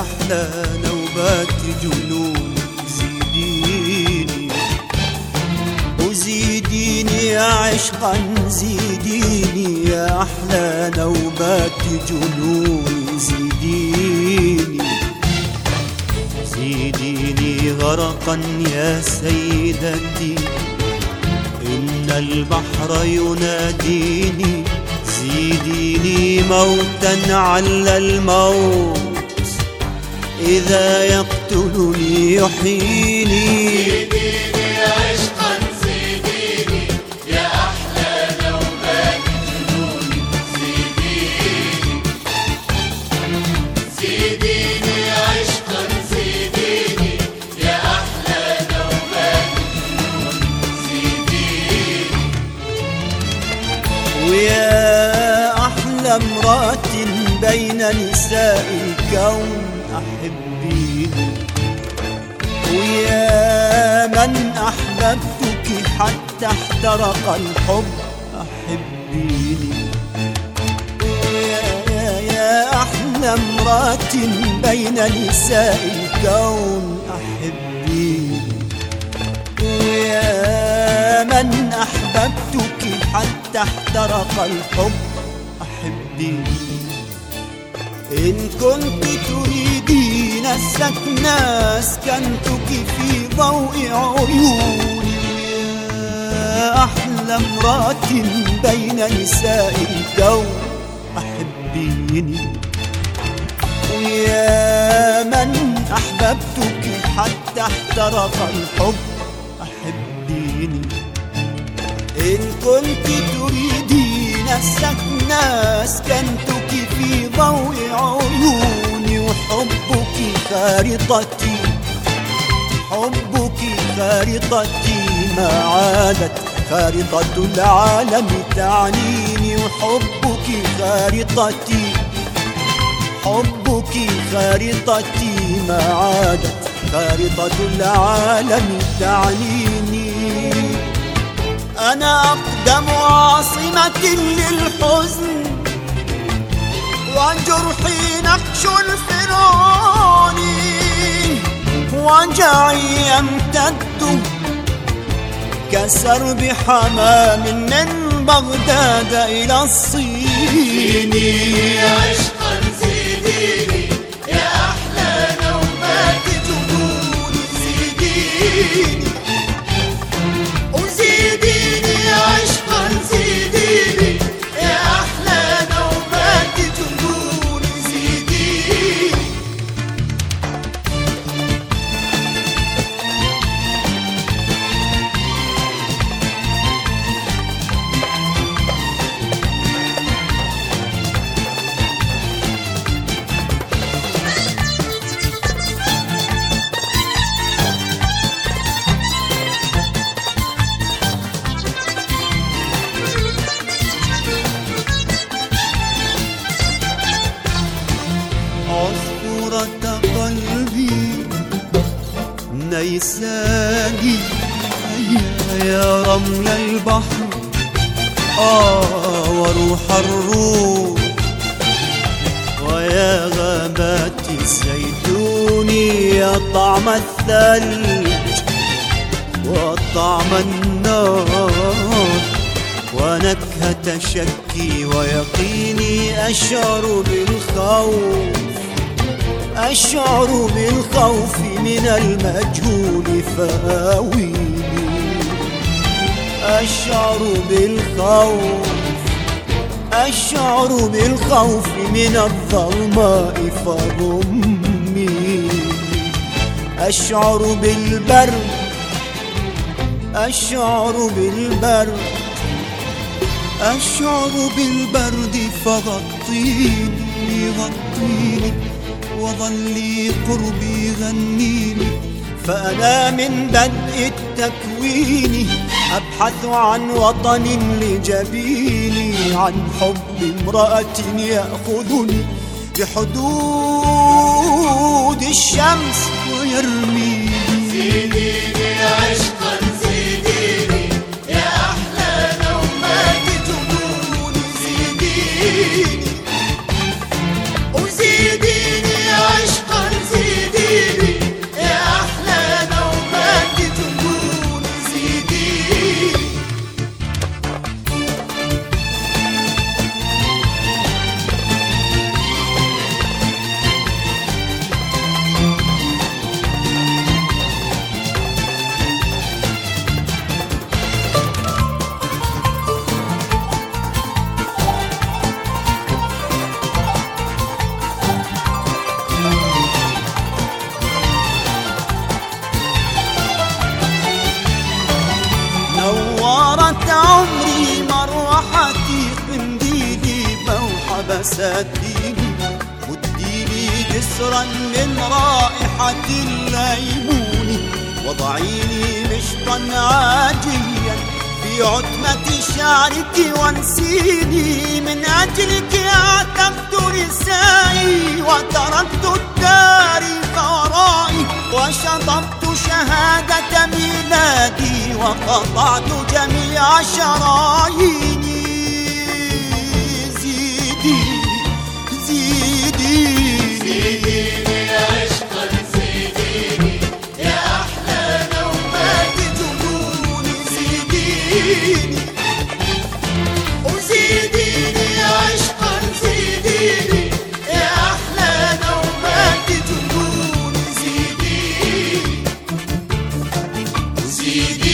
أحلى نوبات جنون زيديني. وزيديني يا عشقا زيديني يا أحلى نوبات جنون زيديني. زيديني غرقا يا سيدتي إن البحر يناديني زيديني موتا على الموت. إذا يقتلني يحييني. زيديني عشقا زيديني يا أحلى نوبات جنوني زيديني زيديني عشقا زيديني يا أحلى نوبات جنوني زيديني ويا امرأة بين نساء الكون أحبيني ويا من أحببتك حتى احترق الحب أحبيني ويا يا أحلى امرأة بين نساء الكون أحبيني ويا من أحببتك حتى احترق الحب أحبيني إن كنت تريدين السكن أسكنتك في ضوء عيوني. أحلى امرأة بين نساء الكون أحبيني. ويا من أحببتك حتى احترق الحب أحبيني. إن كنت تريدين السكن أسكنتك في ضوء عيوني وحبك خارطتي. حبك خارطتي ما عادت. خارطة العالم تعنيني وحبك خارطتي. حبك خارطتي ما عادت. خارطة العالم تعنيني. أنا أقدم عاصمة للحزن. وجرحي نقش الفرعون. وجعي يمتد كسرب حمام من بغداد إلى الصين. زيديني يا- يا رمل البحر. آه وروح الروح. ويا غابات الزيتون يا طعم الثلج. وطعم النار. ونكهة شكي ويقيني أشعر بالخوف. أشعر بالخوف من المجهول فآويني. أشعر بالخوف أشعر بالخوف من الظلماء فضميني أشعر بالبرد أشعر بالبرد أشعر بالبرد فغطيني غطيني. وظلي قربي غنيني فأنا من بدء التكوين أبحث عن وطن لجبيني عن حب امرأة يأخذني بحدود الشمس ويرميني. زيديني عشقا زيديني يا أحلى وزيديني عشقا زيديني عمري مروحتي قنديلي وحبستي وديلي جسرا من رائحة الليمون. وضعيني مشطا عاجيا في عتمة شعرك وانسيني. من أجلك أعتمت نسائي وتركت التاريخ ورائي وشطبت شهادة ميلادي وقطعت جميع شرايي TV.